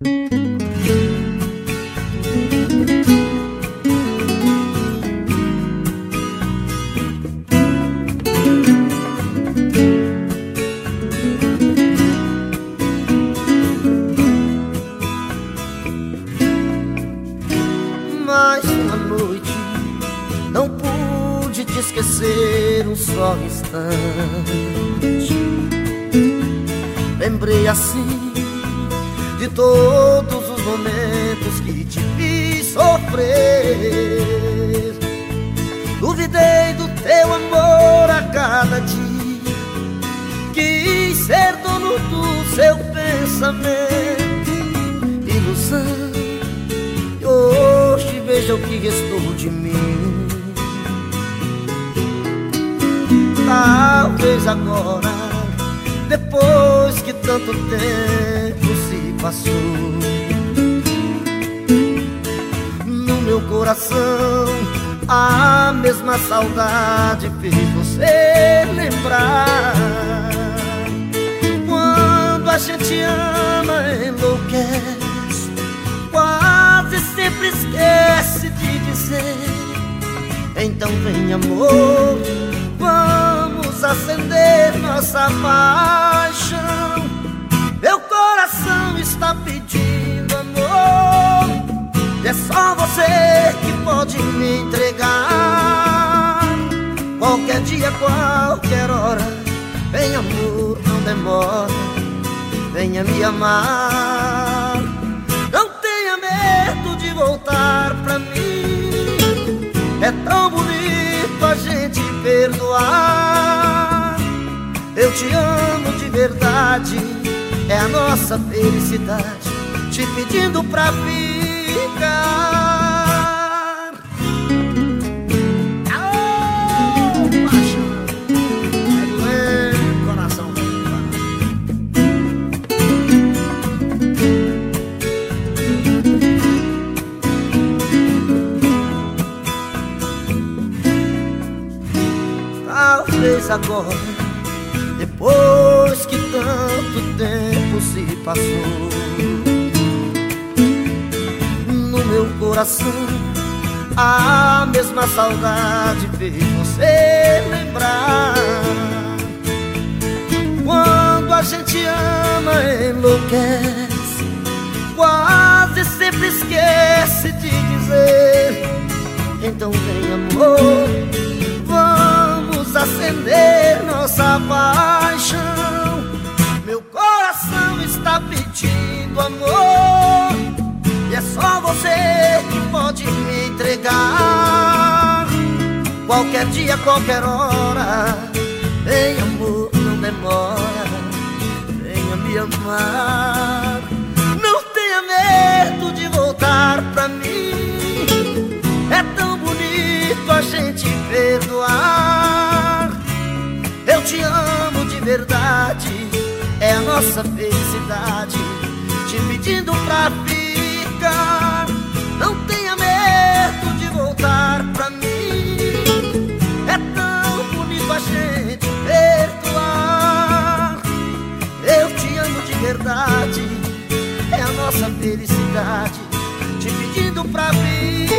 Mais uma noite não pude te esquecer um só instante. Lembrei assim de todos os momentos que te fiz sofrer. Duvidei do teu amor a cada dia. Quis ser dono do seu pensamento, ilusão. E hoje veja o que restou de mim. Talvez agora, depois que tanto tempo passou, no meu coração a mesma saudade fez você lembrar. Quando a gente ama, enlouquece, quase sempre esquece de dizer. Então vem amor, vamos acender nossa paixão. Só você que pode me entregar. Qualquer dia, qualquer hora. Vem amor, não demora. Venha me amar. Não tenha medo de voltar pra mim. É tão bonito a gente perdoar. Eu te amo de verdade. É a nossa felicidade. Te pedindo pra ficar. Paixão. Vai doer, coração. Talvez agora, depois que tanto tempo se passou, coração a mesma saudade fez você lembrar. Quando a gente ama, enlouquece, quase sempre esquece de dizer. Então vem amor, vamos acender nossa paixão. Qualquer dia, qualquer hora, vem amor, não demora, venha me amar. Não tenha medo de voltar pra mim. É tão bonito a gente perdoar. Eu te amo de verdade, é a nossa felicidade. Te pedindo pra a gente perdoar. Eu te amo de verdade, é a nossa felicidade. Te pedindo pra ficar.